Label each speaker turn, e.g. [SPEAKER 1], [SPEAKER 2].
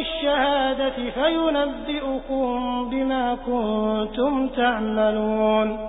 [SPEAKER 1] والشهادة فينبئكم بما كنتم تعملون.